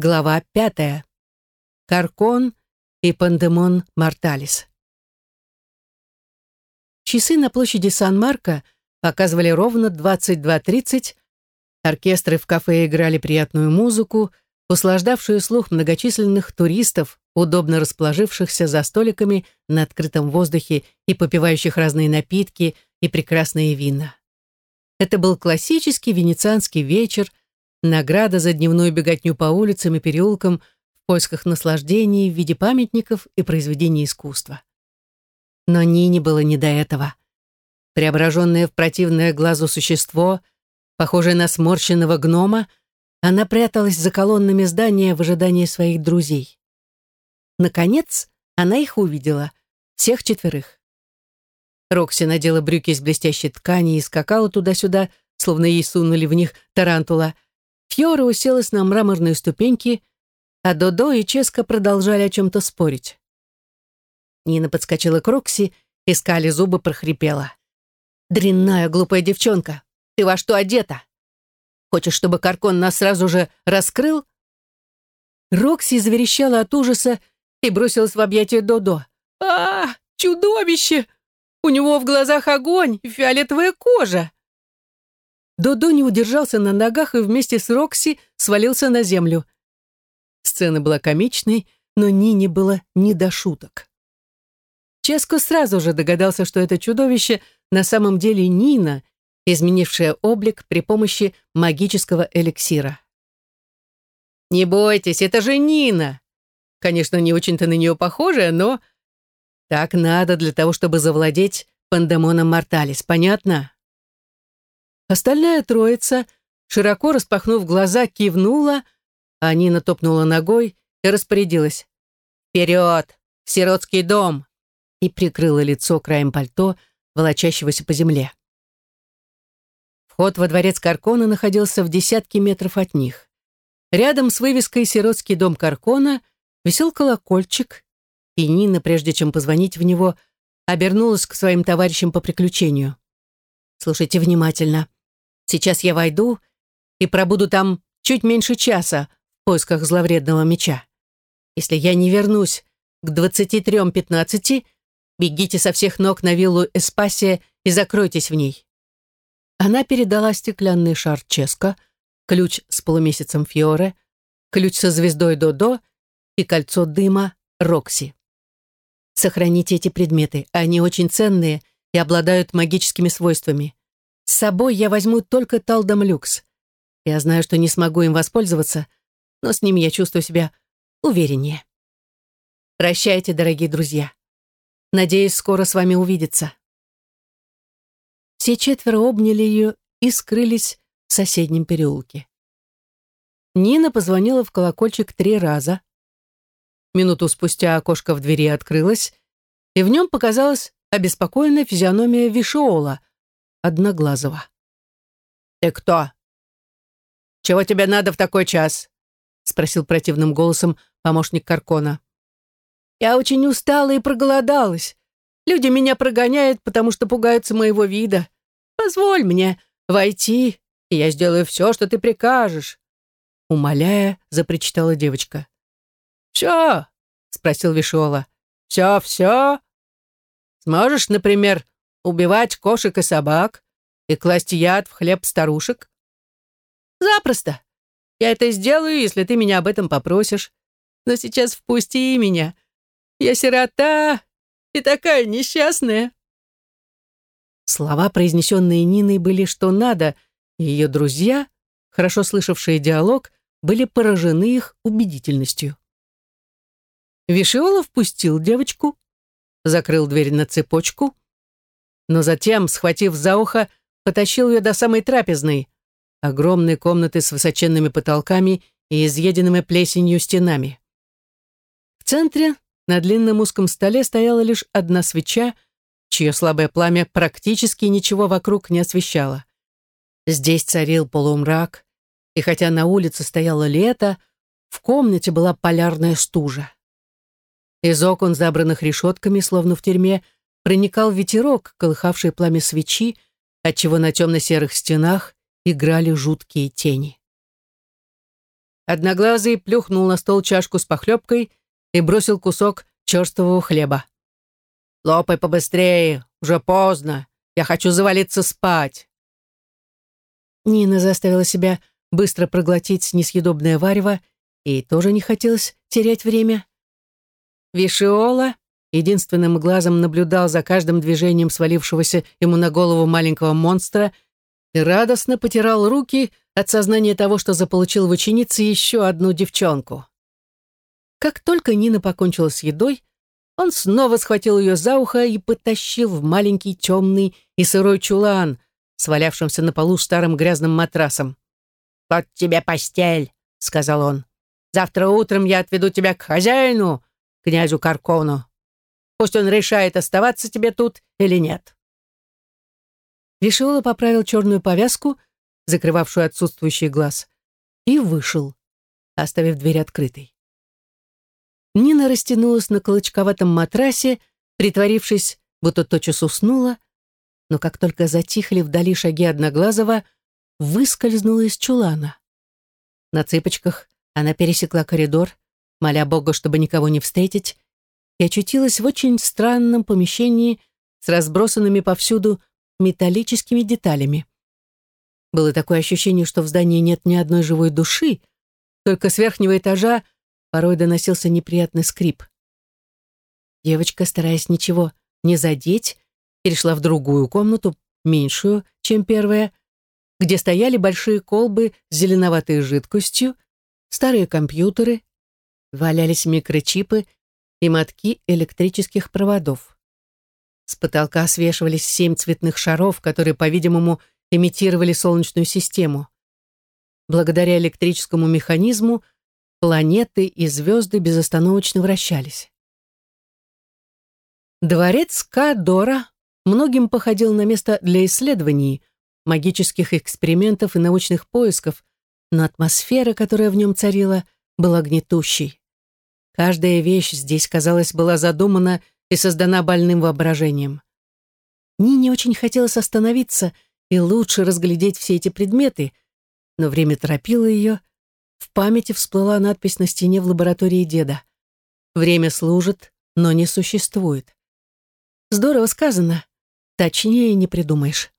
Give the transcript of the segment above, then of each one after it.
Глава пятая. Каркон и Пандемон Марталис. Часы на площади Сан-Марко показывали ровно 22.30. Оркестры в кафе играли приятную музыку, услаждавшую слух многочисленных туристов, удобно расположившихся за столиками на открытом воздухе и попивающих разные напитки и прекрасные вина. Это был классический венецианский вечер, Награда за дневную беготню по улицам и переулкам в поисках наслаждений в виде памятников и произведений искусства. Но Нине было не до этого. Преображенное в противное глазу существо, похожее на сморщенного гнома, она пряталась за колоннами здания в ожидании своих друзей. Наконец, она их увидела, всех четверых. Рокси надела брюки из блестящей ткани и скакала туда-сюда, словно ей сунули в них тарантула — Фьора уселась на мраморные ступеньки, а Додо и Ческа продолжали о чем-то спорить. Нина подскочила к Рокси и скали зубы прохрипела. «Дрянная глупая девчонка, ты во что одета? Хочешь, чтобы Каркон нас сразу же раскрыл?» Рокси заверещала от ужаса и бросилась в объятия Додо. «А, чудовище! У него в глазах огонь фиолетовая кожа!» Додо не удержался на ногах и вместе с Рокси свалился на землю. Сцена была комичной, но Нине было не до шуток. Ческо сразу же догадался, что это чудовище на самом деле Нина, изменившая облик при помощи магического эликсира. «Не бойтесь, это же Нина!» Конечно, не очень-то на нее похожая, но так надо для того, чтобы завладеть пандемоном Морталис, понятно? Остальная троица, широко распахнув глаза, кивнула, а Нина топнула ногой и распорядилась. «Вперед! В сиротский дом!» и прикрыла лицо краем пальто, волочащегося по земле. Вход во дворец Каркона находился в десятке метров от них. Рядом с вывеской «Сиротский дом Каркона» висел колокольчик, и Нина, прежде чем позвонить в него, обернулась к своим товарищам по приключению. «Слушайте внимательно. Сейчас я войду и пробуду там чуть меньше часа в поисках зловредного меча. Если я не вернусь к 23.15, бегите со всех ног на виллу Эспасия и закройтесь в ней». Она передала стеклянный шар Ческо, ключ с полумесяцем Фьоре, ключ со звездой Додо и кольцо дыма Рокси. Сохраните эти предметы, они очень ценные и обладают магическими свойствами. С собой я возьму только Талдом Люкс. Я знаю, что не смогу им воспользоваться, но с ним я чувствую себя увереннее. Прощайте, дорогие друзья. Надеюсь, скоро с вами увидеться. Все четверо обняли ее и скрылись в соседнем переулке. Нина позвонила в колокольчик три раза. Минуту спустя окошко в двери открылось, и в нем показалась обеспокоенная физиономия Вишоола, Одноглазого. «Ты кто? Чего тебе надо в такой час?» спросил противным голосом помощник Каркона. «Я очень устала и проголодалась. Люди меня прогоняют, потому что пугаются моего вида. Позволь мне войти, и я сделаю все, что ты прикажешь». Умоляя, запричитала девочка. «Все?» — спросил Вишола. «Все, все? Сможешь, например, убивать кошек и собак и класть яд в хлеб старушек? Запросто. Я это сделаю, если ты меня об этом попросишь. Но сейчас впусти меня. Я сирота и такая несчастная. Слова, произнесенные Ниной, были что надо, и ее друзья, хорошо слышавшие диалог, были поражены их убедительностью. Вишиола впустил девочку, закрыл дверь на цепочку, но затем, схватив за ухо, потащил ее до самой трапезной, огромной комнаты с высоченными потолками и изъеденными плесенью стенами. В центре на длинном узком столе стояла лишь одна свеча, чье слабое пламя практически ничего вокруг не освещало. Здесь царил полумрак, и хотя на улице стояло лето, в комнате была полярная стужа. Из окон, забранных решетками, словно в тюрьме, проникал ветерок, колыхавший пламя свечи, отчего на темно-серых стенах играли жуткие тени. Одноглазый плюхнул на стол чашку с похлебкой и бросил кусок черствого хлеба. «Лопай побыстрее, уже поздно. Я хочу завалиться спать». Нина заставила себя быстро проглотить несъедобное варево, и тоже не хотелось терять время. Вишиола единственным глазом наблюдал за каждым движением свалившегося ему на голову маленького монстра и радостно потирал руки от сознания того, что заполучил в ученице еще одну девчонку. Как только Нина покончила с едой, он снова схватил ее за ухо и потащил в маленький темный и сырой чулан, свалявшимся на полу старым грязным матрасом. «Вот тебе постель», — сказал он. «Завтра утром я отведу тебя к хозяину, князю Каркону. Пусть он решает, оставаться тебе тут или нет». Вишиола поправил черную повязку, закрывавшую отсутствующий глаз, и вышел, оставив дверь открытой. Нина растянулась на колочковатом матрасе, притворившись, будто тотчас уснула, но как только затихли вдали шаги Одноглазого, выскользнула из чулана. На цыпочках она пересекла коридор, моля Бога, чтобы никого не встретить, и очутилась в очень странном помещении с разбросанными повсюду металлическими деталями. Было такое ощущение, что в здании нет ни одной живой души, только с верхнего этажа порой доносился неприятный скрип. Девочка, стараясь ничего не задеть, перешла в другую комнату, меньшую, чем первая, где стояли большие колбы с зеленоватой жидкостью, старые компьютеры, валялись микрочипы и мотки электрических проводов. С потолка свешивались семь цветных шаров, которые, по-видимому, имитировали Солнечную систему. Благодаря электрическому механизму планеты и звезды безостановочно вращались. Дворец Кадора многим походил на место для исследований, магических экспериментов и научных поисков, но атмосфера, которая в нем царила, была гнетущей. Каждая вещь здесь, казалось, была задумана и создана больным воображением. Нине очень хотелось остановиться и лучше разглядеть все эти предметы, но время торопило ее, в памяти всплыла надпись на стене в лаборатории деда. «Время служит, но не существует». Здорово сказано. Точнее не придумаешь.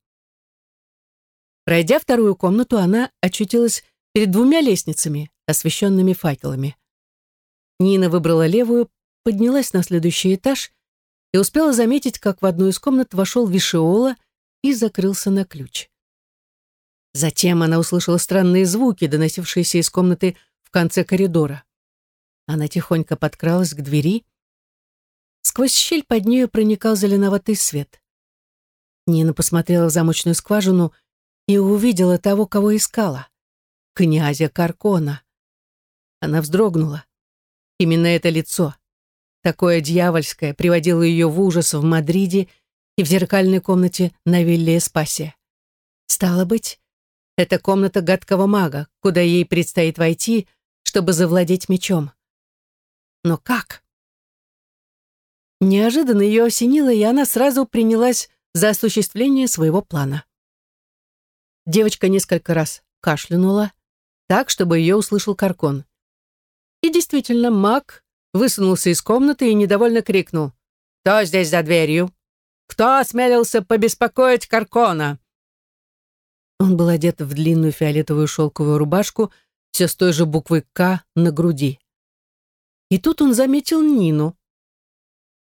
Пройдя вторую комнату, она очутилась перед двумя лестницами, освещенными факелами. Нина выбрала левую, поднялась на следующий этаж и успела заметить, как в одну из комнат вошел Вишиола и закрылся на ключ. Затем она услышала странные звуки, доносившиеся из комнаты в конце коридора. Она тихонько подкралась к двери. Сквозь щель под нею проникал зеленоватый свет. Нина посмотрела в замочную скважину и увидела того, кого искала. Князя Каркона. Она вздрогнула. Именно это лицо, такое дьявольское, приводило ее в ужас в Мадриде и в зеркальной комнате на вилле Эспасе. Стало быть, это комната гадкого мага, куда ей предстоит войти, чтобы завладеть мечом. Но как? Неожиданно ее осенило, и она сразу принялась за осуществление своего плана. Девочка несколько раз кашлянула, так, чтобы ее услышал Каркон. И действительно, маг высунулся из комнаты и недовольно крикнул. «Кто здесь за дверью? Кто осмелился побеспокоить Каркона?» Он был одет в длинную фиолетовую шелковую рубашку, все с той же буквой «К» на груди. И тут он заметил Нину.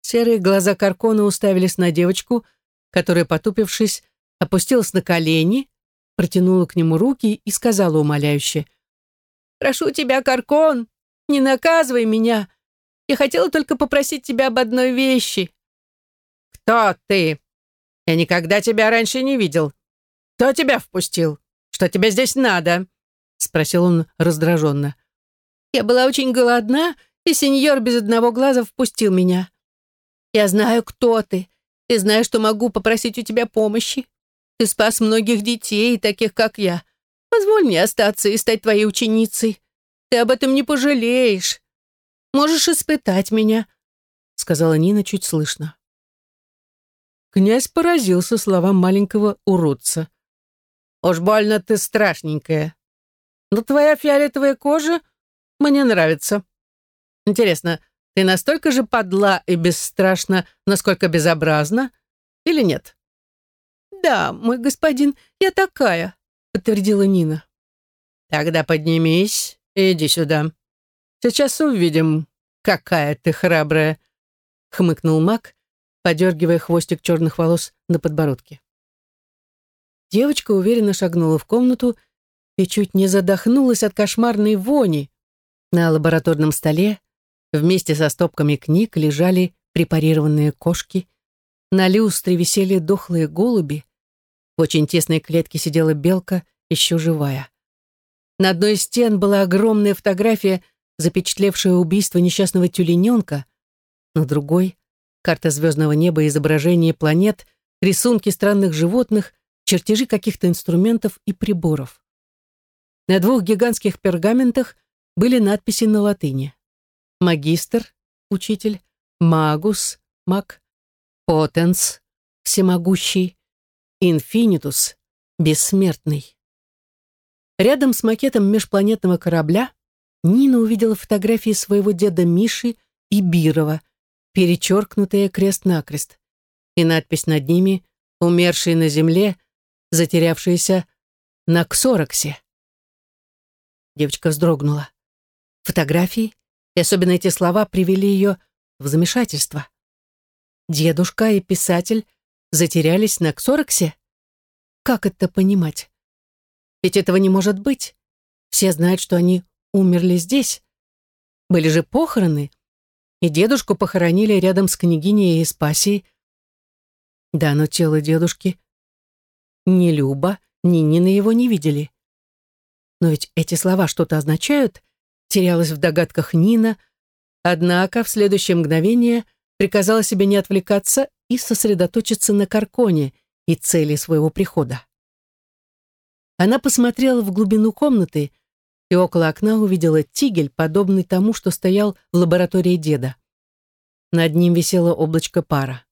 Серые глаза Каркона уставились на девочку, которая, потупившись, опустилась на колени, протянула к нему руки и сказала умоляюще. «Прошу тебя, Каркон, не наказывай меня. Я хотела только попросить тебя об одной вещи». «Кто ты? Я никогда тебя раньше не видел. «Кто тебя впустил? Что тебе здесь надо?» — спросил он раздраженно. «Я была очень голодна, и сеньор без одного глаза впустил меня. Я знаю, кто ты, и знаю, что могу попросить у тебя помощи. Ты спас многих детей, таких как я. Позволь мне остаться и стать твоей ученицей. Ты об этом не пожалеешь. Можешь испытать меня», — сказала Нина чуть слышно. Князь поразился словам маленького уродца. Уж больно ты страшненькая. Но твоя фиолетовая кожа мне нравится. Интересно, ты настолько же подла и бесстрашна, насколько безобразна, или нет?» «Да, мой господин, я такая», — подтвердила Нина. «Тогда поднимись иди сюда. Сейчас увидим, какая ты храбрая», — хмыкнул маг, подергивая хвостик черных волос на подбородке. Девочка уверенно шагнула в комнату и чуть не задохнулась от кошмарной вони. На лабораторном столе вместе со стопками книг лежали препарированные кошки, на люстре висели дохлые голуби, в очень тесной клетке сидела белка, еще живая. На одной из стен была огромная фотография, запечатлевшая убийство несчастного тюлененка, на другой — карта звездного неба, изображение планет, рисунки странных животных, чертежи каких-то инструментов и приборов. На двух гигантских пергаментах были надписи на латыни. Магистр, учитель, магус, маг, потенс, всемогущий, инфинитус, бессмертный. Рядом с макетом межпланетного корабля Нина увидела фотографии своего деда Миши и Бирова, перечеркнутые крест-накрест, и надпись над ними «Умершие на земле, затерявшиеся на Ксороксе». Девочка вздрогнула. Фотографии, и особенно эти слова, привели ее в замешательство. Дедушка и писатель затерялись на Ксороксе? Как это понимать? Ведь этого не может быть. Все знают, что они умерли здесь. Были же похороны, и дедушку похоронили рядом с княгиней Испасией. Да, но тело дедушки ни Люба, ни Нина его не видели. Но ведь эти слова что-то означают, терялась в догадках Нина, однако в следующее мгновение приказала себе не отвлекаться и сосредоточиться на Карконе и цели своего прихода. Она посмотрела в глубину комнаты и около окна увидела тигель, подобный тому, что стоял в лаборатории деда. Над ним висело облачко пара.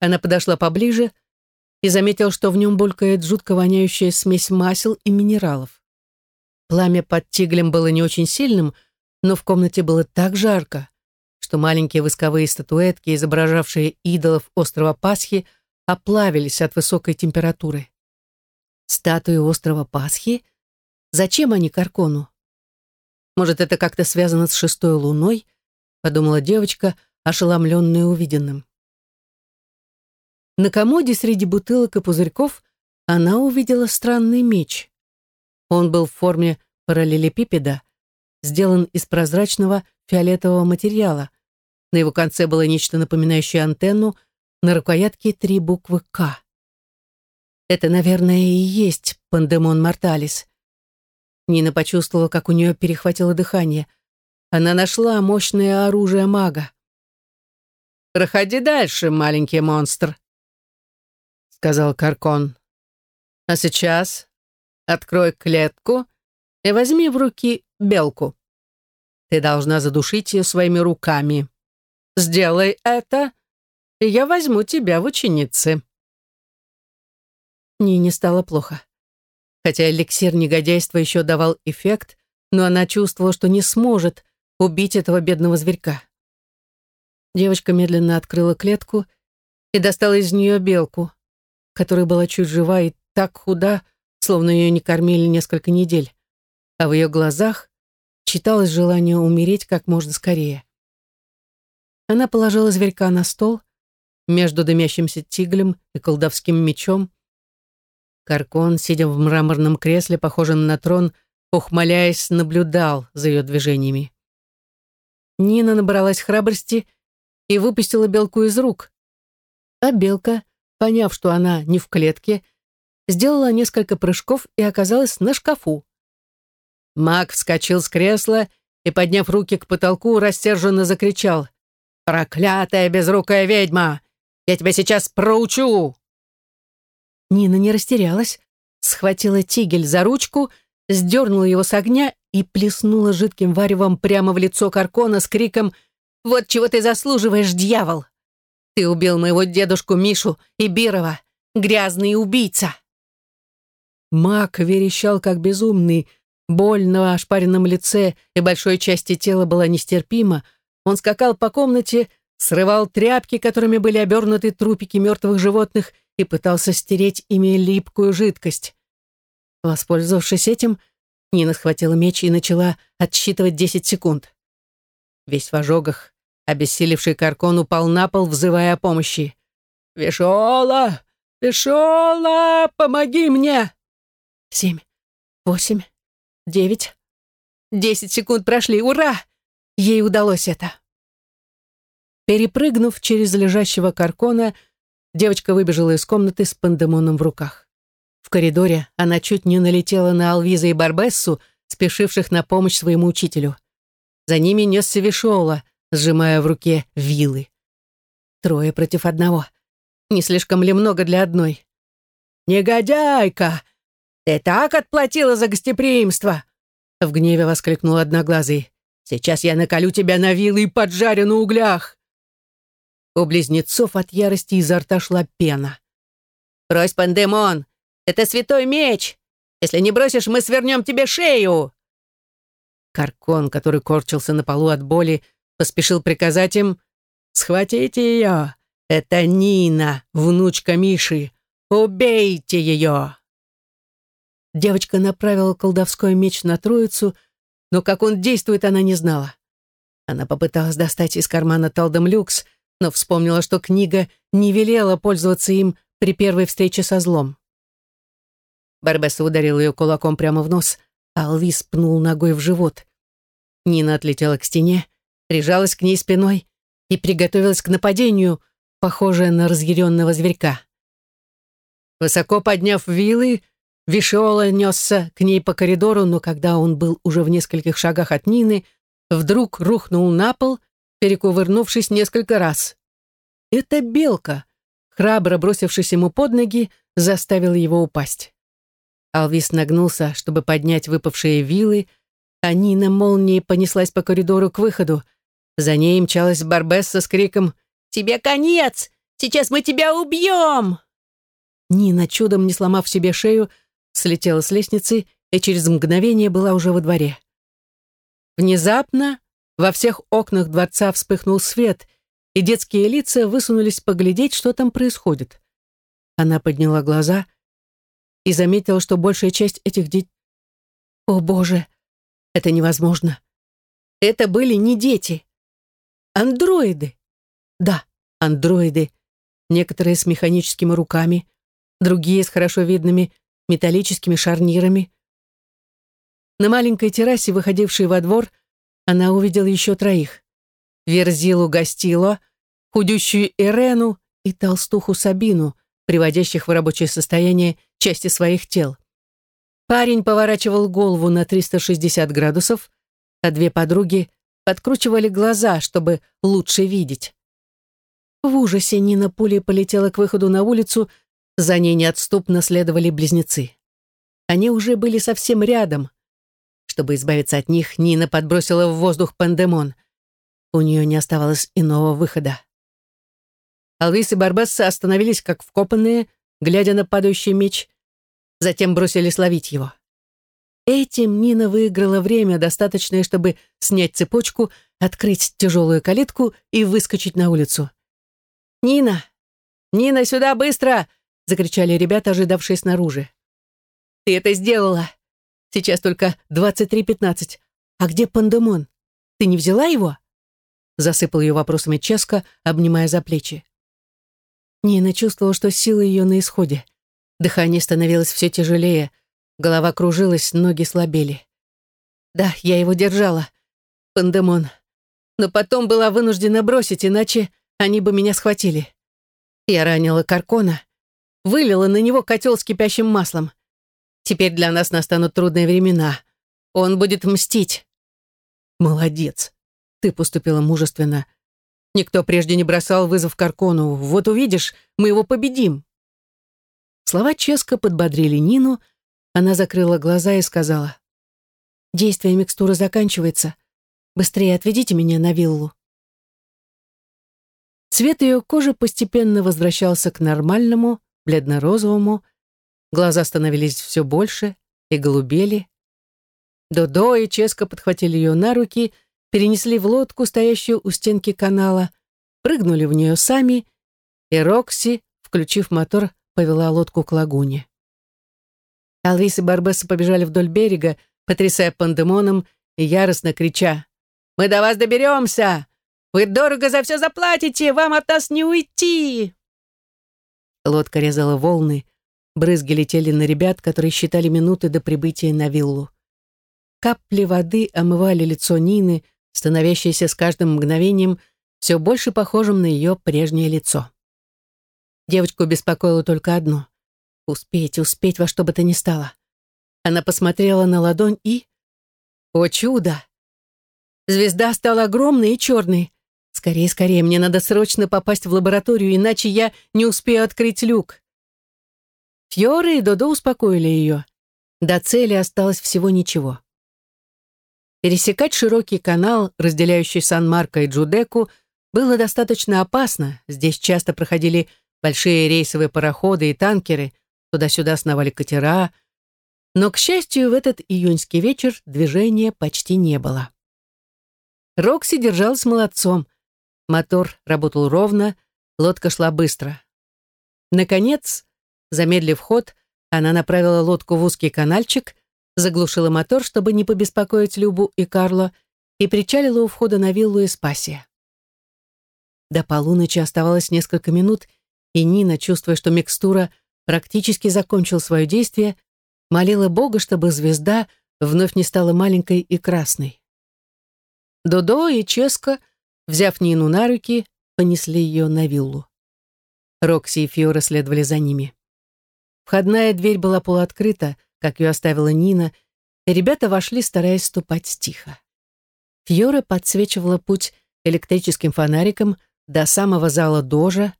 Она подошла поближе и заметила, что в нем булькает жутко воняющая смесь масел и минералов. Пламя под тиглем было не очень сильным, но в комнате было так жарко, что маленькие восковые статуэтки, изображавшие идолов острова Пасхи, оплавились от высокой температуры. Статуи острова Пасхи? Зачем они Каркону? Может, это как-то связано с шестой луной? Подумала девочка, ошеломленная увиденным. На комоде среди бутылок и пузырьков она увидела странный меч. Он был в форме параллелепипеда, сделан из прозрачного фиолетового материала. На его конце было нечто напоминающее антенну, на рукоятке три буквы «К». Это, наверное, и есть пандемон морталис. Нина почувствовала, как у нее перехватило дыхание. Она нашла мощное оружие мага. «Проходи дальше, маленький монстр», — сказал Каркон. «А сейчас Открой клетку и возьми в руки белку. Ты должна задушить ее своими руками. Сделай это, и я возьму тебя в ученицы. Нине стало плохо. Хотя эликсир негодяйства еще давал эффект, но она чувствовала, что не сможет убить этого бедного зверька. Девочка медленно открыла клетку и достала из нее белку, которая была чуть жива и так худа, словно ее не кормили несколько недель, а в ее глазах читалось желание умереть как можно скорее. Она положила зверька на стол между дымящимся тиглем и колдовским мечом. Каркон, сидя в мраморном кресле, похожем на трон, ухмыляясь, наблюдал за ее движениями. Нина набралась храбрости и выпустила белку из рук. А белка, поняв, что она не в клетке, сделала несколько прыжков и оказалась на шкафу. Маг вскочил с кресла и, подняв руки к потолку, рассерженно закричал. «Проклятая безрукая ведьма! Я тебя сейчас проучу!» Нина не растерялась, схватила тигель за ручку, сдернула его с огня и плеснула жидким варевом прямо в лицо Каркона с криком «Вот чего ты заслуживаешь, дьявол! Ты убил моего дедушку Мишу и Бирова, грязный убийца!» Маг верещал как безумный, Боль на ошпаренном лице и большой части тела была нестерпима. Он скакал по комнате, срывал тряпки, которыми были обернуты трупики мертвых животных, и пытался стереть ими липкую жидкость. Воспользовавшись этим, Нина схватила меч и начала отсчитывать десять секунд. Весь в ожогах, обессилевший Каркон упал на пол, взывая о помощи. «Вишола! Вишола! Помоги мне!» Семь, восемь, девять. Десять секунд прошли. Ура! Ей удалось это. Перепрыгнув через лежащего каркона, девочка выбежала из комнаты с пандемоном в руках. В коридоре она чуть не налетела на Алвиза и Барбессу, спешивших на помощь своему учителю. За ними несся Вишоула, сжимая в руке вилы. Трое против одного. Не слишком ли много для одной? «Негодяйка! Ты так отплатила за гостеприимство!» В гневе воскликнул Одноглазый. «Сейчас я наколю тебя на вилы и поджарю на углях!» У близнецов от ярости изо рта шла пена. «Брось, Пандемон! Это святой меч! Если не бросишь, мы свернем тебе шею!» Каркон, который корчился на полу от боли, поспешил приказать им «Схватите ее! Это Нина, внучка Миши! Убейте ее!» Девочка направила колдовской меч на троицу, но как он действует, она не знала. Она попыталась достать из кармана Талдом Люкс, но вспомнила, что книга не велела пользоваться им при первой встрече со злом. Барбесса ударил ее кулаком прямо в нос, а Алвис пнул ногой в живот. Нина отлетела к стене, прижалась к ней спиной и приготовилась к нападению, похожее на разъяренного зверька. Высоко подняв вилы, Вишиола несся к ней по коридору, но когда он был уже в нескольких шагах от Нины, вдруг рухнул на пол, перекувырнувшись несколько раз. Это белка, храбро бросившись ему под ноги, заставила его упасть. Алвис нагнулся, чтобы поднять выпавшие вилы, а Нина молнией понеслась по коридору к выходу. За ней мчалась Барбесса с криком «Тебе конец! Сейчас мы тебя убьем!» Нина, чудом не сломав себе шею, слетела с лестницы и через мгновение была уже во дворе. Внезапно во всех окнах дворца вспыхнул свет, и детские лица высунулись поглядеть, что там происходит. Она подняла глаза и заметила, что большая часть этих детей... О, Боже! Это невозможно. Это были не дети. Андроиды. Да, андроиды. Некоторые с механическими руками, другие с хорошо видными металлическими шарнирами. На маленькой террасе, выходившей во двор, она увидела еще троих. Верзилу Гастило, худющую Ирену и толстуху Сабину, приводящих в рабочее состояние части своих тел. Парень поворачивал голову на 360 градусов, а две подруги подкручивали глаза, чтобы лучше видеть. В ужасе Нина пулей полетела к выходу на улицу, за ней неотступно следовали близнецы. Они уже были совсем рядом. Чтобы избавиться от них, Нина подбросила в воздух пандемон. У нее не оставалось иного выхода. Алвис и Барбесса остановились как вкопанные, глядя на падающий меч, затем бросились ловить его. Этим Нина выиграла время, достаточное, чтобы снять цепочку, открыть тяжелую калитку и выскочить на улицу. «Нина! Нина, сюда, быстро!» закричали ребята, ожидавшие снаружи. «Ты это сделала! Сейчас только 23.15. А где Пандемон? Ты не взяла его?» Засыпал ее вопросами Ческа, обнимая за плечи. Нина чувствовала, что сила ее на исходе. Дыхание становилось все тяжелее, голова кружилась, ноги слабели. «Да, я его держала, Пандемон. Но потом была вынуждена бросить, иначе они бы меня схватили. Я ранила Каркона, вылила на него котел с кипящим маслом. Теперь для нас настанут трудные времена. Он будет мстить. Молодец. Ты поступила мужественно. Никто прежде не бросал вызов Каркону. Вот увидишь, мы его победим. Слова Ческа подбодрили Нину. Она закрыла глаза и сказала. Действие микстуры заканчивается. Быстрее отведите меня на виллу. Цвет ее кожи постепенно возвращался к нормальному, бледно-розовому, глаза становились все больше и голубели. Додо и Ческо подхватили ее на руки, перенесли в лодку, стоящую у стенки канала, прыгнули в нее сами, и Рокси, включив мотор, повела лодку к лагуне. Алвис и Барбесса побежали вдоль берега, потрясая пандемоном и яростно крича «Мы до вас доберемся! Вы дорого за все заплатите! Вам от нас не уйти!» Лодка резала волны, брызги летели на ребят, которые считали минуты до прибытия на виллу. Капли воды омывали лицо Нины, становящееся с каждым мгновением все больше похожим на ее прежнее лицо. Девочку беспокоило только одно — успеть, успеть во что бы то ни стало. Она посмотрела на ладонь и... О чудо! Звезда стала огромной и черной. Скорее, скорее, мне надо срочно попасть в лабораторию, иначе я не успею открыть люк. Фьоры и Додо успокоили ее. До цели осталось всего ничего. Пересекать широкий канал, разделяющий Сан-Марко и Джудеку, было достаточно опасно. Здесь часто проходили большие рейсовые пароходы и танкеры, туда-сюда сновали катера. Но, к счастью, в этот июньский вечер движения почти не было. Рокси держалась молодцом. Мотор работал ровно, лодка шла быстро. Наконец, замедлив ход, она направила лодку в узкий канальчик, заглушила мотор, чтобы не побеспокоить Любу и Карло, и причалила у входа на виллу Эспасия. До полуночи оставалось несколько минут, и Нина, чувствуя, что микстура практически закончил свое действие, молила Бога, чтобы звезда вновь не стала маленькой и красной. Додо и Ческо, взяв Нину на руки, понесли ее на виллу. Рокси и Фиора следовали за ними. Входная дверь была полуоткрыта, как ее оставила Нина, и ребята вошли, стараясь ступать тихо. Фьора подсвечивала путь электрическим фонариком, до самого зала Дожа,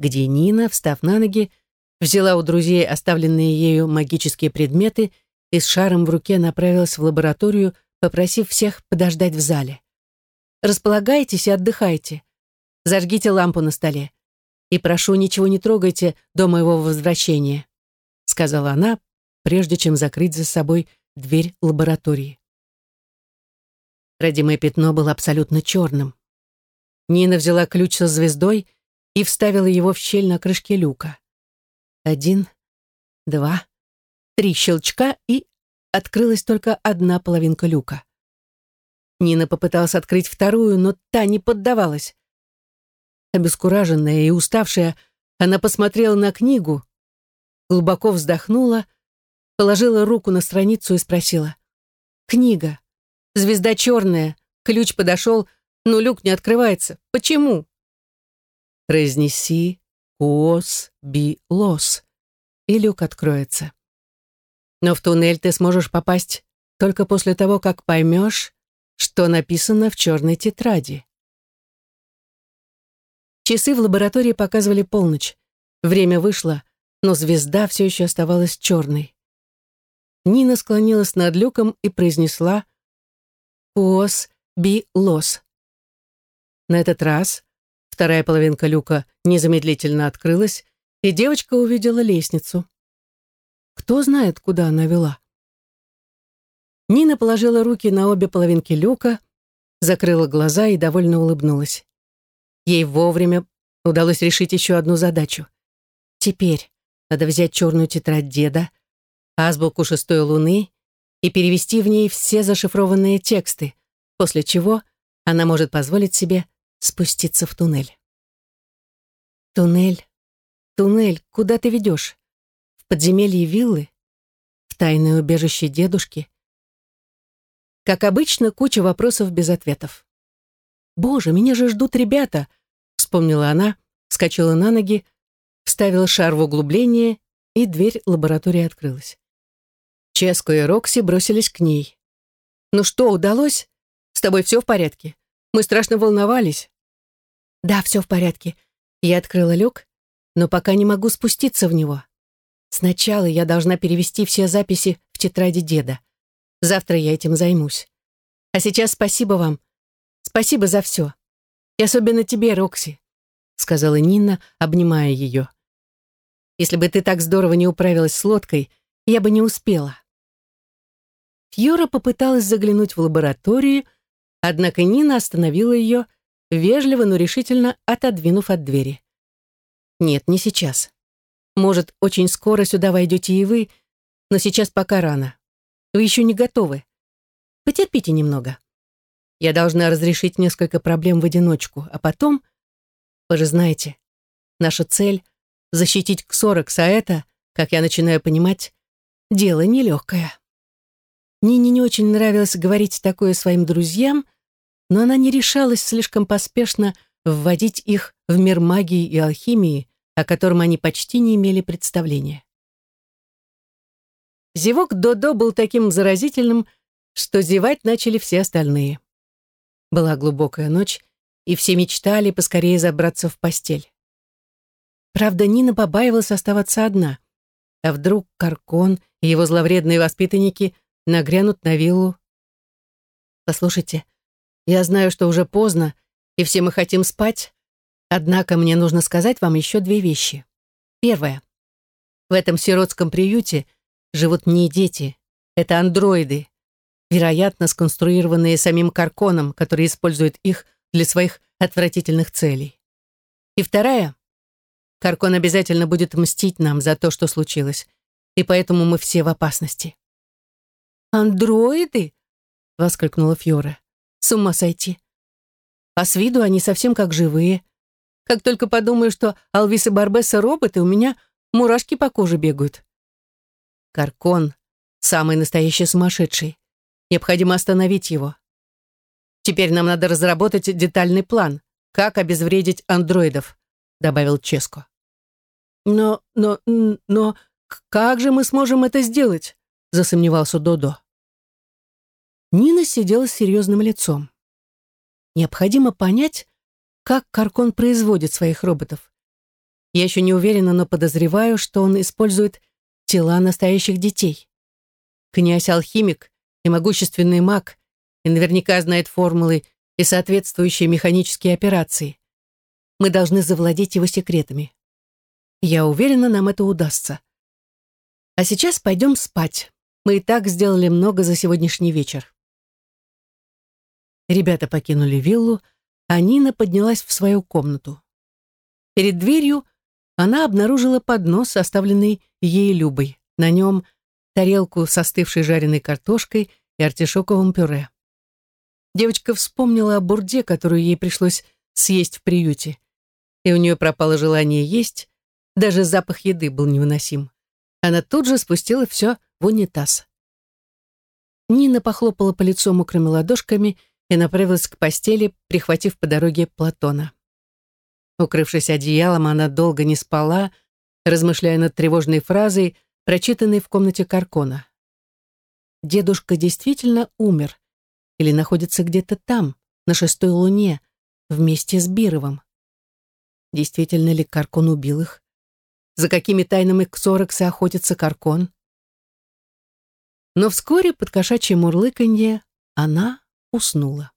где Нина, встав на ноги, взяла у друзей оставленные ею магические предметы и с шаром в руке направилась в лабораторию, попросив всех подождать в зале. «Располагайтесь и отдыхайте. Зажгите лампу на столе. И прошу, ничего не трогайте до моего возвращения», сказала она, прежде чем закрыть за собой дверь лаборатории. Родимое пятно было абсолютно черным. Нина взяла ключ со звездой и вставила его в щель на крышке люка. Один, два, три щелчка, и открылась только одна половинка люка. Нина попыталась открыть вторую, но та не поддавалась. Обескураженная и уставшая, она посмотрела на книгу, глубоко вздохнула, положила руку на страницу и спросила. «Книга. Звезда черная. Ключ подошел, но люк не открывается. Почему? Произнеси «Куос би лос», и люк откроется. Но в туннель ты сможешь попасть только после того, как поймешь, что написано в черной тетради. Часы в лаборатории показывали полночь. Время вышло, но звезда все еще оставалась черной. Нина склонилась над люком и произнесла «Куос би лос». На этот раз вторая половинка люка незамедлительно открылась, и девочка увидела лестницу. Кто знает, куда она вела? Нина положила руки на обе половинки люка, закрыла глаза и довольно улыбнулась. Ей вовремя удалось решить еще одну задачу. Теперь надо взять черную тетрадь деда, азбуку шестой луны и перевести в ней все зашифрованные тексты, после чего она может позволить себе спуститься в туннель. Туннель, туннель, куда ты ведешь? В подземелье виллы? В тайное убежище дедушки? Как обычно, куча вопросов без ответов. «Боже, меня же ждут ребята!» — вспомнила она, вскочила на ноги, вставила шар в углубление, и дверь лаборатории открылась. Ческо и Рокси бросились к ней. «Ну что, удалось? С тобой все в порядке? Мы страшно волновались». «Да, все в порядке. Я открыла люк, но пока не могу спуститься в него. Сначала я должна перевести все записи в тетради деда. Завтра я этим займусь. А сейчас спасибо вам. Спасибо за все. И особенно тебе, Рокси», — сказала Нина, обнимая ее. «Если бы ты так здорово не управилась с лодкой, я бы не успела». Фьюра попыталась заглянуть в лабораторию, однако Нина остановила ее, вежливо, но решительно отодвинув от двери. «Нет, не сейчас. Может, очень скоро сюда войдете и вы, но сейчас пока рано. Вы еще не готовы. Потерпите немного. Я должна разрешить несколько проблем в одиночку, а потом, вы же знаете, наша цель — защитить Ксорокс, а это, как я начинаю понимать, дело нелегкое. Нине не очень нравилось говорить такое своим друзьям, но она не решалась слишком поспешно вводить их в мир магии и алхимии, о котором они почти не имели представления. Зевок Додо был таким заразительным, что зевать начали все остальные. Была глубокая ночь, и все мечтали поскорее забраться в постель. Правда, Нина побаивалась оставаться одна. А вдруг Каркон и его зловредные воспитанники нагрянут на виллу? Послушайте, я знаю, что уже поздно, и все мы хотим спать, однако мне нужно сказать вам еще две вещи. Первое. В этом сиротском приюте живут не дети, это андроиды, вероятно, сконструированные самим Карконом, который использует их для своих отвратительных целей. И вторая. Каркон обязательно будет мстить нам за то, что случилось, и поэтому мы все в опасности. «Андроиды?» — воскликнула Фьора. «С ума сойти. А с виду они совсем как живые. Как только подумаю, что Алвис и Барбесса роботы, у меня мурашки по коже бегают. Каркон — самый настоящий сумасшедший. Необходимо остановить его. Теперь нам надо разработать детальный план, как обезвредить андроидов, добавил Ческо. Но, но, но как же мы сможем это сделать? засомневался Додо. Нина сидела с серьезным лицом. Необходимо понять, как Каркон производит своих роботов. Я еще не уверена, но подозреваю, что он использует тела настоящих детей. Князь-алхимик и могущественный маг, и наверняка знает формулы и соответствующие механические операции. Мы должны завладеть его секретами. Я уверена, нам это удастся. А сейчас пойдем спать. Мы и так сделали много за сегодняшний вечер. Ребята покинули виллу, а Нина поднялась в свою комнату. Перед дверью она обнаружила поднос, оставленный ей Любой. На нем тарелку с остывшей жареной картошкой и артишоковым пюре. Девочка вспомнила о бурде, которую ей пришлось съесть в приюте, и у нее пропало желание есть, даже запах еды был невыносим. Она тут же спустила все в унитаз. Нина похлопала по лицу мокрыми ладошками и направилась к постели, прихватив по дороге Платона. Укрывшись одеялом, она долго не спала, размышляя над тревожной фразой, прочитанный в комнате Каркона. Дедушка действительно умер или находится где-то там, на шестой луне, вместе с Бировым. Действительно ли Каркон убил их? За какими тайнами Ксорокса охотится Каркон? Но вскоре под кошачье мурлыканье она уснула.